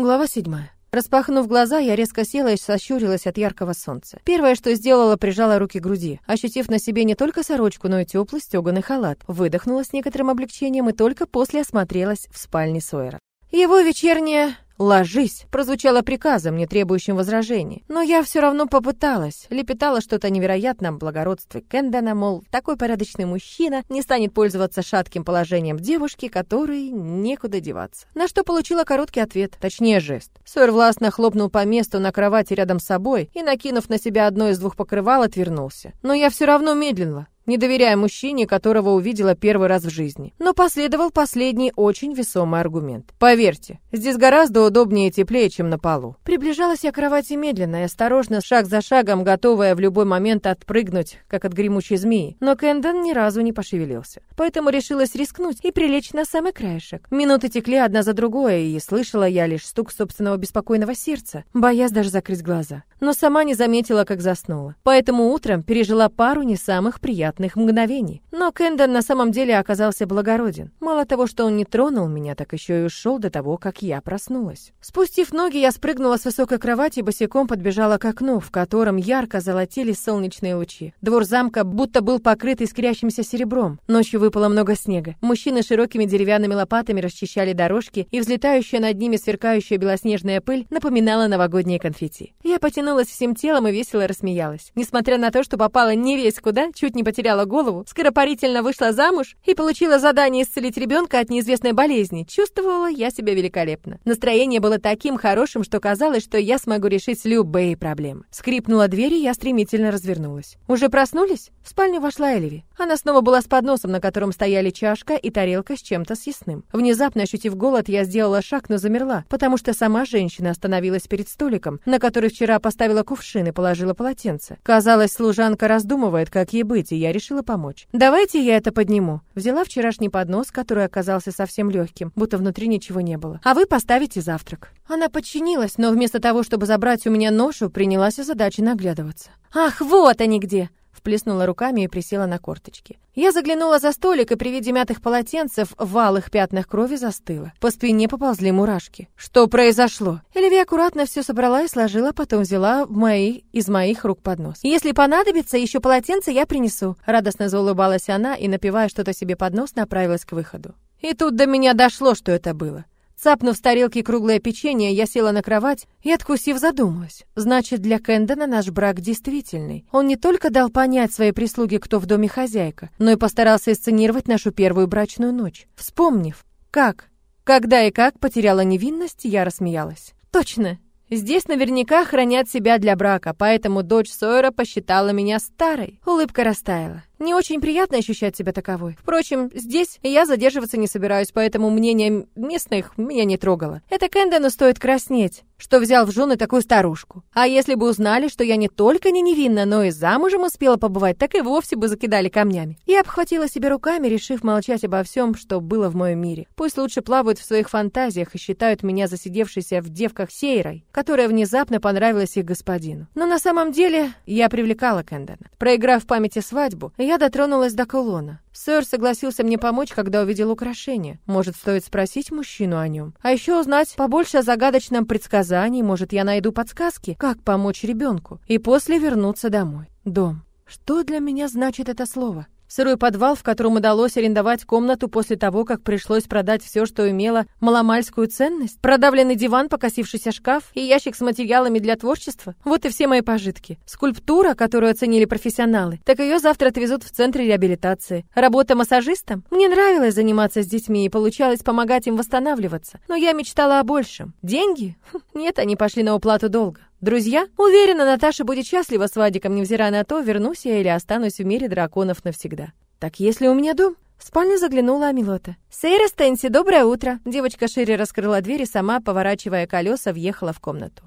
Глава седьмая. Распахнув глаза, я резко села и сощурилась от яркого солнца. Первое, что сделала, прижала руки к груди, ощутив на себе не только сорочку, но и теплый стеганый халат. Выдохнула с некоторым облегчением и только после осмотрелась в спальне Сойера. Его вечерняя «Ложись!» прозвучало приказом, не требующим возражений. Но я все равно попыталась. Лепетала что-то о невероятном благородстве Кэндона, мол, такой порядочный мужчина не станет пользоваться шатким положением девушки, которой некуда деваться. На что получила короткий ответ, точнее жест. Сойер властно хлопнул по месту на кровати рядом с собой и, накинув на себя одно из двух покрывал, отвернулся. Но я все равно медленно не доверяя мужчине, которого увидела первый раз в жизни. Но последовал последний очень весомый аргумент. Поверьте, здесь гораздо удобнее и теплее, чем на полу. Приближалась я к кровати медленно и осторожно, шаг за шагом, готовая в любой момент отпрыгнуть, как от гремучей змеи. Но Кэндон ни разу не пошевелился. Поэтому решилась рискнуть и прилечь на самый краешек. Минуты текли одна за другой, и слышала я лишь стук собственного беспокойного сердца, боясь даже закрыть глаза. Но сама не заметила, как заснула. Поэтому утром пережила пару не самых приятных приятных мгновений. Но Кэндон на самом деле оказался благороден. Мало того, что он не тронул меня, так еще и ушел до того, как я проснулась. Спустив ноги, я спрыгнула с высокой кровати и босиком подбежала к окну, в котором ярко золотились солнечные лучи. Двор замка будто был покрыт искрящимся серебром. Ночью выпало много снега. Мужчины широкими деревянными лопатами расчищали дорожки, и взлетающая над ними сверкающая белоснежная пыль напоминала новогодние конфетти. Я потянулась всем телом и весело рассмеялась. Несмотря на то, что попала не весь куда, чуть не потеряла потеряла голову, скоропарительно вышла замуж и получила задание исцелить ребенка от неизвестной болезни, чувствовала я себя великолепно. Настроение было таким хорошим, что казалось, что я смогу решить любые проблемы. Скрипнула дверь, и я стремительно развернулась. «Уже проснулись?» В спальню вошла Эльви. Она снова была с подносом, на котором стояли чашка и тарелка с чем-то съестным. Внезапно ощутив голод, я сделала шаг, но замерла, потому что сама женщина остановилась перед столиком, на который вчера поставила кувшин и положила полотенце. Казалось, служанка раздумывает, как ей быть, и я решила помочь. «Давайте я это подниму». Взяла вчерашний поднос, который оказался совсем легким, будто внутри ничего не было. «А вы поставите завтрак». Она подчинилась, но вместо того, чтобы забрать у меня ношу, принялась озадаченно наглядываться. «Ах, вот они где!» Вплеснула руками и присела на корточки. Я заглянула за столик и при виде мятых полотенцев в алых пятнах крови застыла. По спине поползли мурашки. Что произошло? Эльви аккуратно все собрала и сложила, потом взяла в мои, из моих рук поднос. Если понадобится, еще полотенце я принесу. Радостно заулыбалась она и, напивая что-то себе под нос, направилась к выходу. И тут до меня дошло, что это было. Цапнув с тарелки круглое печенье, я села на кровать и, откусив, задумалась. Значит, для Кэндона наш брак действительный. Он не только дал понять своей прислуге, кто в доме хозяйка, но и постарался сценировать нашу первую брачную ночь. Вспомнив, как, когда и как потеряла невинность, я рассмеялась. Точно, Здесь наверняка хранят себя для брака, поэтому дочь Сойера посчитала меня старой. Улыбка растаяла. Не очень приятно ощущать себя таковой. Впрочем, здесь я задерживаться не собираюсь, поэтому мнение местных меня не трогало. Это Кэндону стоит краснеть, что взял в жены такую старушку. А если бы узнали, что я не только не невинна, но и замужем успела побывать, так и вовсе бы закидали камнями. Я обхватила себе руками, решив молчать обо всем, что было в моем мире. Пусть лучше плавают в своих фантазиях и считают меня засидевшейся в девках Сейрой, которая внезапно понравилась их господину. Но на самом деле я привлекала Кэндона. Проиграв в памяти свадьбу, я дотронулась до кулона. Сэр согласился мне помочь, когда увидел украшение. Может, стоит спросить мужчину о нем. А еще узнать побольше о загадочном предсказании. Может, я найду подсказки, как помочь ребенку. И после вернуться домой. Дом. Что для меня значит это слово? Сырой подвал, в котором удалось арендовать комнату после того, как пришлось продать все, что имело маломальскую ценность? Продавленный диван, покосившийся шкаф и ящик с материалами для творчества? Вот и все мои пожитки. Скульптура, которую оценили профессионалы, так ее завтра отвезут в центр реабилитации. Работа массажистом? Мне нравилось заниматься с детьми и получалось помогать им восстанавливаться. Но я мечтала о большем. Деньги? Хм, нет, они пошли на уплату долга. Друзья? Уверена, Наташа будет счастлива с Вадиком, невзирая на то, вернусь я или останусь в мире драконов навсегда. Так если у меня дом? В спальню заглянула Амилота. «Сейра Стэнси, доброе утро!» Девочка шире раскрыла дверь и сама, поворачивая колеса, въехала в комнату.